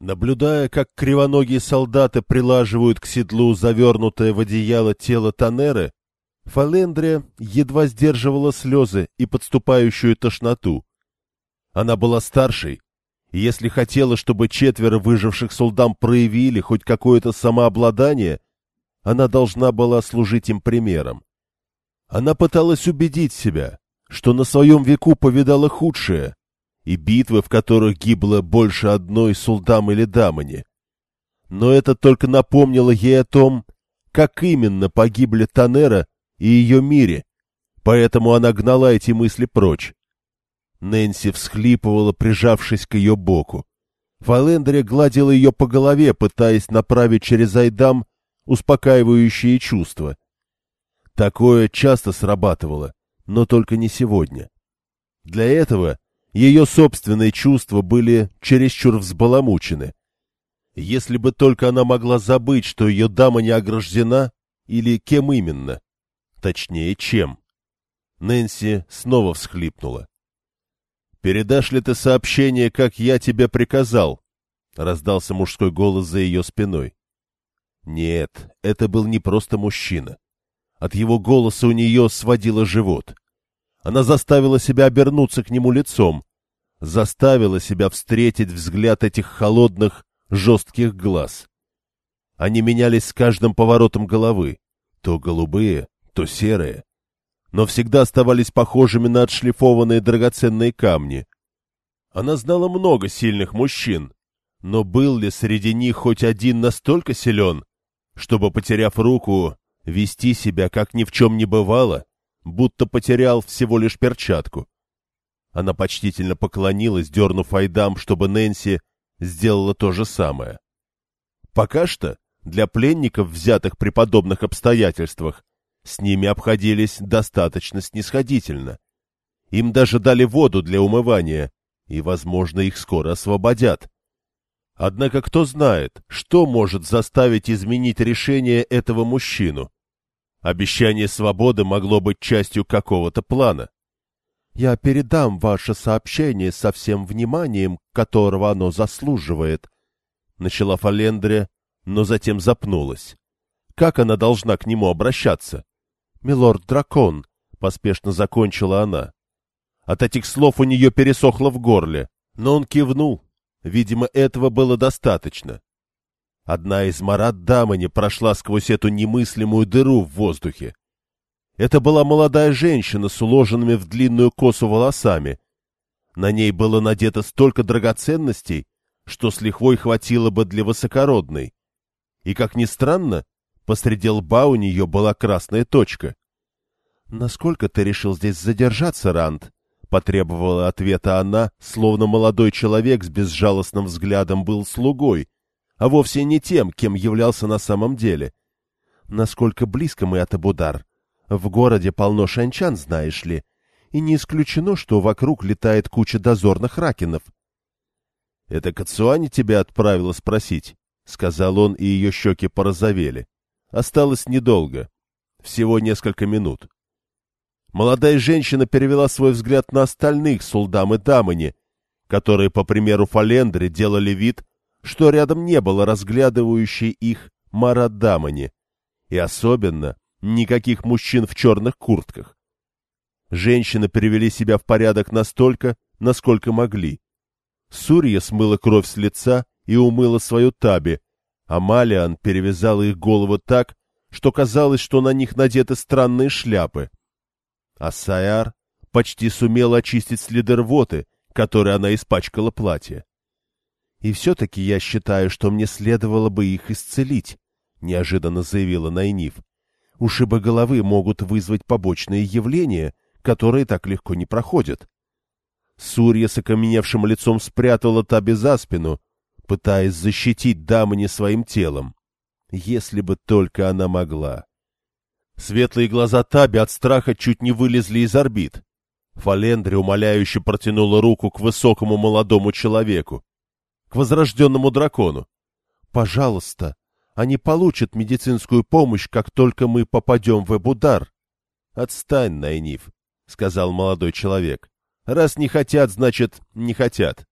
Наблюдая, как кривоногие солдаты прилаживают к седлу завернутое в одеяло тело Танеры, Фалендрия едва сдерживала слезы и подступающую тошноту. Она была старшей, и если хотела, чтобы четверо выживших солдам проявили хоть какое-то самообладание, она должна была служить им примером. Она пыталась убедить себя, что на своем веку повидала худшее, и битвы, в которых гибло больше одной сулдам или дамани. Но это только напомнило ей о том, как именно погибли Танера и ее мире, поэтому она гнала эти мысли прочь. Нэнси всхлипывала, прижавшись к ее боку. Фалендрия гладила ее по голове, пытаясь направить через Айдам успокаивающие чувства. Такое часто срабатывало, но только не сегодня. Для этого ее собственные чувства были чересчур взбаламучены. Если бы только она могла забыть, что ее дама не ограждена, или кем именно. Точнее, чем. Нэнси снова всхлипнула. «Передашь ли ты сообщение, как я тебе приказал?» — раздался мужской голос за ее спиной. Нет, это был не просто мужчина. От его голоса у нее сводило живот. Она заставила себя обернуться к нему лицом, заставила себя встретить взгляд этих холодных, жестких глаз. Они менялись с каждым поворотом головы, то голубые, то серые, но всегда оставались похожими на отшлифованные драгоценные камни. Она знала много сильных мужчин, но был ли среди них хоть один настолько силен, чтобы, потеряв руку, вести себя, как ни в чем не бывало, будто потерял всего лишь перчатку. Она почтительно поклонилась, дернув Айдам, чтобы Нэнси сделала то же самое. Пока что для пленников, взятых при подобных обстоятельствах, с ними обходились достаточно снисходительно. Им даже дали воду для умывания, и, возможно, их скоро освободят. Однако кто знает, что может заставить изменить решение этого мужчину? Обещание свободы могло быть частью какого-то плана. «Я передам ваше сообщение со всем вниманием, которого оно заслуживает», — начала Фалендрия, но затем запнулась. Как она должна к нему обращаться? «Милорд-дракон», — поспешно закончила она. От этих слов у нее пересохло в горле, но он кивнул, Видимо, этого было достаточно. Одна из марат дамани прошла сквозь эту немыслимую дыру в воздухе. Это была молодая женщина с уложенными в длинную косу волосами. На ней было надето столько драгоценностей, что с лихвой хватило бы для высокородной. И, как ни странно, посреди лба у нее была красная точка. — Насколько ты решил здесь задержаться, Ранд? — потребовала ответа она, словно молодой человек с безжалостным взглядом был слугой, а вовсе не тем, кем являлся на самом деле. Насколько близко мы от Абудар? В городе полно шанчан, знаешь ли, и не исключено, что вокруг летает куча дозорных ракинов. — Это Кацуани тебя отправила спросить? — сказал он, и ее щеки порозовели. Осталось недолго. Всего несколько минут. Молодая женщина перевела свой взгляд на остальных сулдам и дамани, которые, по примеру Фалендри, делали вид, что рядом не было разглядывающей их Мара Дамани, и особенно никаких мужчин в черных куртках. Женщины перевели себя в порядок настолько, насколько могли. Сурья смыла кровь с лица и умыла свою таби, а Малиан перевязала их головы так, что казалось, что на них надеты странные шляпы а Саяр почти сумел очистить следы рвоты, которой она испачкала платье. «И все-таки я считаю, что мне следовало бы их исцелить», — неожиданно заявила Найниф. «Ушибы головы могут вызвать побочные явления, которые так легко не проходят». Сурья с окаменевшим лицом спрятала Таби за спину, пытаясь защитить Дамани своим телом. Если бы только она могла. Светлые глаза Таби от страха чуть не вылезли из орбит. Фалендри умоляюще протянула руку к высокому молодому человеку, к возрожденному дракону. «Пожалуйста, они получат медицинскую помощь, как только мы попадем в Эбудар». «Отстань, Найниф», — сказал молодой человек. «Раз не хотят, значит, не хотят».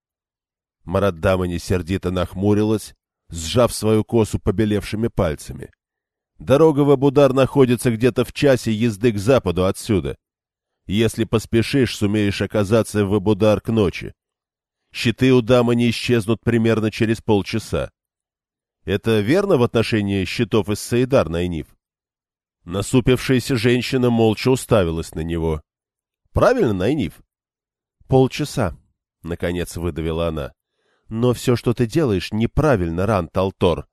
Мараддамани сердито нахмурилась, сжав свою косу побелевшими пальцами. Дорога в Абудар находится где-то в часе езды к западу отсюда. Если поспешишь, сумеешь оказаться в Абудар к ночи. Щиты у дамы не исчезнут примерно через полчаса. Это верно в отношении щитов из Саидар, Найниф? Насупившаяся женщина молча уставилась на него. — Правильно, Найниф? — Полчаса, — наконец выдавила она. — Но все, что ты делаешь, неправильно, Ран Талтор.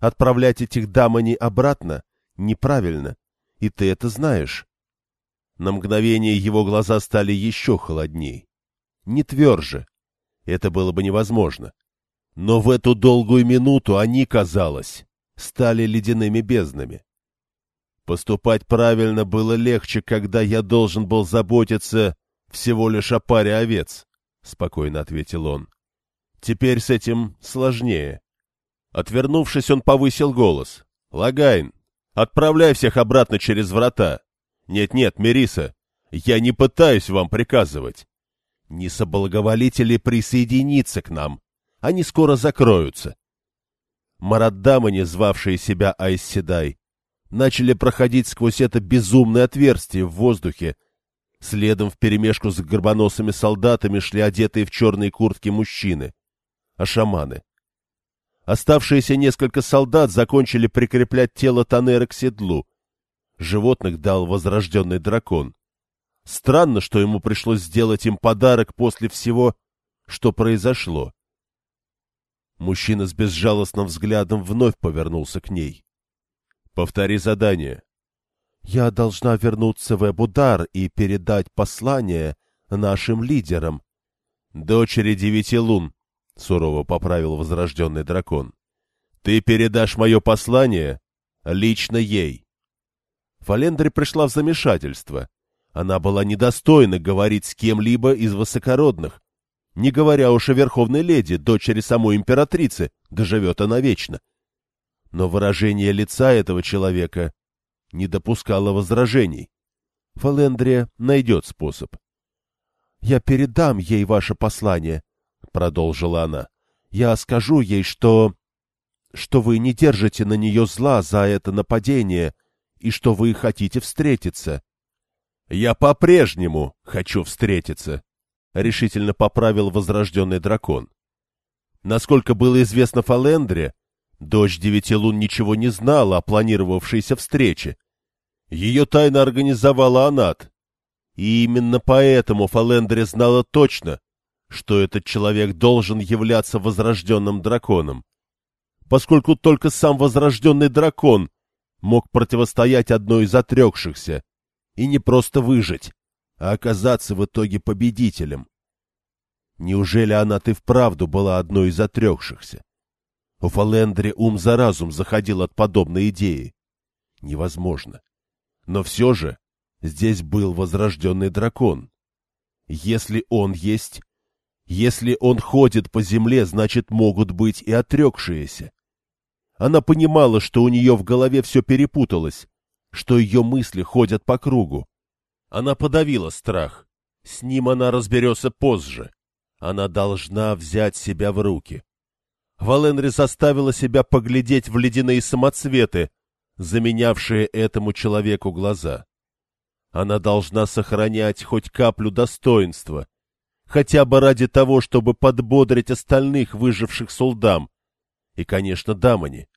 Отправлять этих дамани обратно неправильно, и ты это знаешь. На мгновение его глаза стали еще холодней. Не тверже. Это было бы невозможно. Но в эту долгую минуту они, казалось, стали ледяными безднами. Поступать правильно было легче, когда я должен был заботиться всего лишь о паре овец, — спокойно ответил он. Теперь с этим сложнее. Отвернувшись, он повысил голос. — Лагайн, отправляй всех обратно через врата. Нет-нет, Мериса, я не пытаюсь вам приказывать. Не соблаговолите ли присоединиться к нам? Они скоро закроются. Мараддамы, звавшие себя Айсседай, начали проходить сквозь это безумное отверстие в воздухе. Следом вперемешку с горбоносыми солдатами шли одетые в черные куртки мужчины, а шаманы. Оставшиеся несколько солдат закончили прикреплять тело Танера к седлу. Животных дал возрожденный дракон. Странно, что ему пришлось сделать им подарок после всего, что произошло. Мужчина с безжалостным взглядом вновь повернулся к ней. — Повтори задание. — Я должна вернуться в Эбудар и передать послание нашим лидерам. — Дочери девяти лун, — сурово поправил возрожденный дракон. — Ты передашь мое послание лично ей. Фалендри пришла в замешательство. Она была недостойна говорить с кем-либо из высокородных, не говоря уж о верховной леди, дочери самой императрицы, доживет она вечно. Но выражение лица этого человека не допускало возражений. Фалендрия найдет способ. — Я передам ей ваше послание, — продолжила она. — Я скажу ей, что... что вы не держите на нее зла за это нападение и что вы хотите встретиться. — Я по-прежнему хочу встретиться, — решительно поправил возрожденный дракон. Насколько было известно Фалендре, дочь Девяти Лун ничего не знала о планировавшейся встрече. Ее тайно организовала Анат. И именно поэтому Фалендре знала точно, что этот человек должен являться возрожденным драконом, поскольку только сам возрожденный дракон мог противостоять одной из отрекшихся и не просто выжить, а оказаться в итоге победителем. Неужели она ты вправду была одной из отрекшихся? У Фалендри ум за разум заходил от подобной идеи. Невозможно. Но все же здесь был возрожденный дракон. Если он есть, если он ходит по земле, значит, могут быть и отрекшиеся. Она понимала, что у нее в голове все перепуталось, что ее мысли ходят по кругу. Она подавила страх. С ним она разберется позже. Она должна взять себя в руки. Валенри заставила себя поглядеть в ледяные самоцветы, заменявшие этому человеку глаза. Она должна сохранять хоть каплю достоинства, хотя бы ради того, чтобы подбодрить остальных выживших Сулдам. И, конечно, Дамани.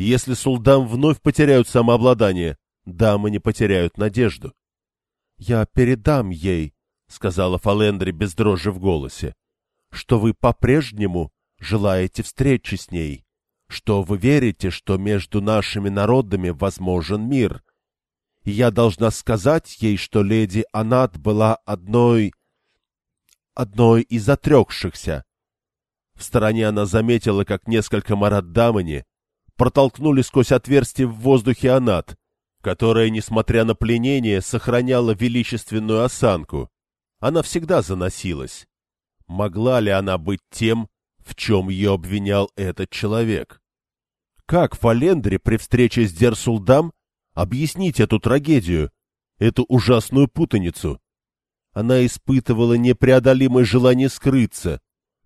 Если Сулдам вновь потеряют самообладание, Дамани потеряют надежду. — Я передам ей, — сказала Фалендри без дрожи в голосе, — что вы по-прежнему желаете встречи с ней, что вы верите, что между нашими народами возможен мир. Я должна сказать ей, что леди Анат была одной одной из отрекшихся. В стороне она заметила, как несколько мараддамани протолкнули сквозь отверстие в воздухе анат, которая, несмотря на пленение, сохраняла величественную осанку. Она всегда заносилась. Могла ли она быть тем, в чем ее обвинял этот человек? Как Фалендре при встрече с Дерсулдам объяснить эту трагедию, эту ужасную путаницу? Она испытывала непреодолимое желание скрыться,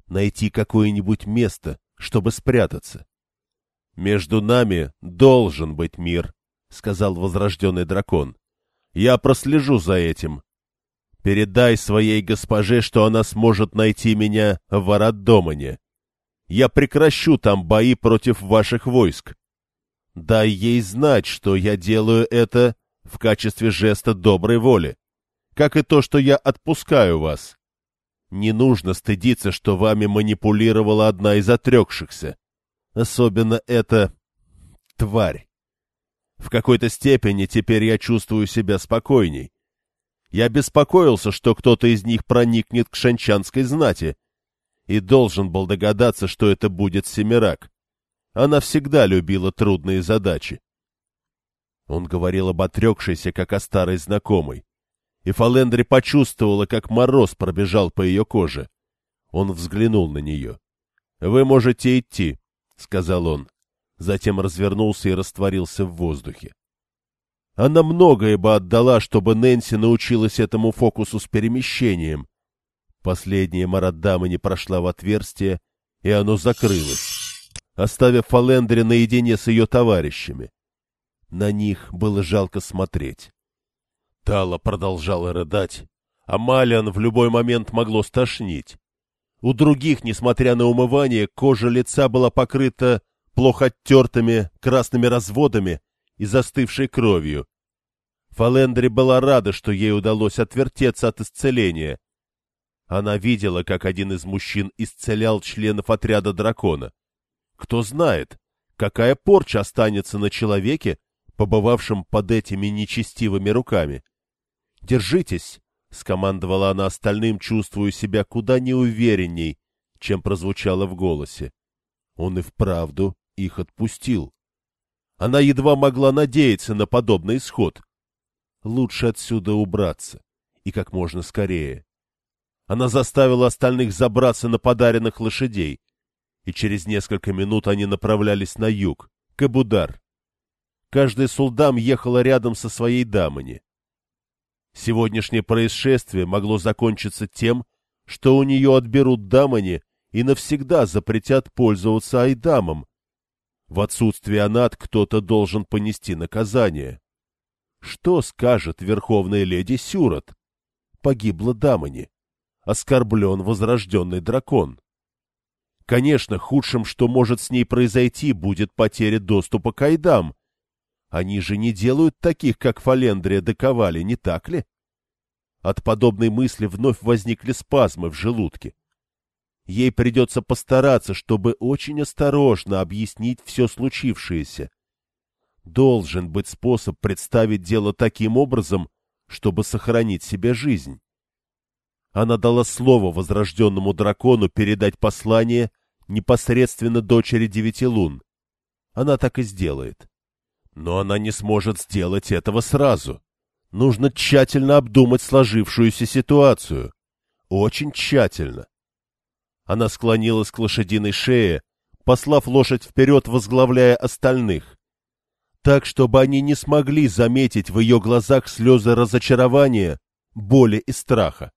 найти какое-нибудь место, чтобы спрятаться. — Между нами должен быть мир, — сказал возрожденный дракон. — Я прослежу за этим. Передай своей госпоже, что она сможет найти меня в Араддомане. Я прекращу там бои против ваших войск. Дай ей знать, что я делаю это в качестве жеста доброй воли, как и то, что я отпускаю вас. Не нужно стыдиться, что вами манипулировала одна из отрекшихся. Особенно эта тварь. В какой-то степени теперь я чувствую себя спокойней. Я беспокоился, что кто-то из них проникнет к шанчанской знати, и должен был догадаться, что это будет Семирак. Она всегда любила трудные задачи. Он говорил об отрекшейся, как о старой знакомой. И Фалендри почувствовала, как мороз пробежал по ее коже. Он взглянул на нее. — Вы можете идти, — сказал он. Затем развернулся и растворился в воздухе. Она многое бы отдала, чтобы Нэнси научилась этому фокусу с перемещением. Последняя Мараддама не прошла в отверстие, и оно закрылось, оставив Фалендри наедине с ее товарищами. На них было жалко смотреть. Тала продолжала рыдать, а Малиан в любой момент могло стошнить. У других, несмотря на умывание, кожа лица была покрыта плохо оттертыми красными разводами и застывшей кровью. Фалендри была рада, что ей удалось отвертеться от исцеления. Она видела, как один из мужчин исцелял членов отряда дракона. Кто знает, какая порча останется на человеке, побывавшем под этими нечестивыми руками. «Держитесь!» — скомандовала она остальным, чувствуя себя куда неуверенней, чем прозвучало в голосе. Он и вправду их отпустил. Она едва могла надеяться на подобный исход. Лучше отсюда убраться, и как можно скорее. Она заставила остальных забраться на подаренных лошадей, и через несколько минут они направлялись на юг, к Эбудар. Каждый сулдам ехала рядом со своей дамани. Сегодняшнее происшествие могло закончиться тем, что у нее отберут дамани и навсегда запретят пользоваться айдамом. В отсутствие анат кто-то должен понести наказание. Что скажет верховная леди Сюрот? Погибла дамани. Оскорблен возрожденный дракон. Конечно, худшим, что может с ней произойти, будет потеря доступа к айдам, они же не делают таких, как Фалендрия доковали, не так ли? От подобной мысли вновь возникли спазмы в желудке. Ей придется постараться, чтобы очень осторожно объяснить все случившееся. Должен быть способ представить дело таким образом, чтобы сохранить себе жизнь. Она дала слово возрожденному дракону передать послание непосредственно дочери девяти лун. Она так и сделает. Но она не сможет сделать этого сразу. Нужно тщательно обдумать сложившуюся ситуацию. Очень тщательно. Она склонилась к лошадиной шее, послав лошадь вперед, возглавляя остальных. Так, чтобы они не смогли заметить в ее глазах слезы разочарования, боли и страха.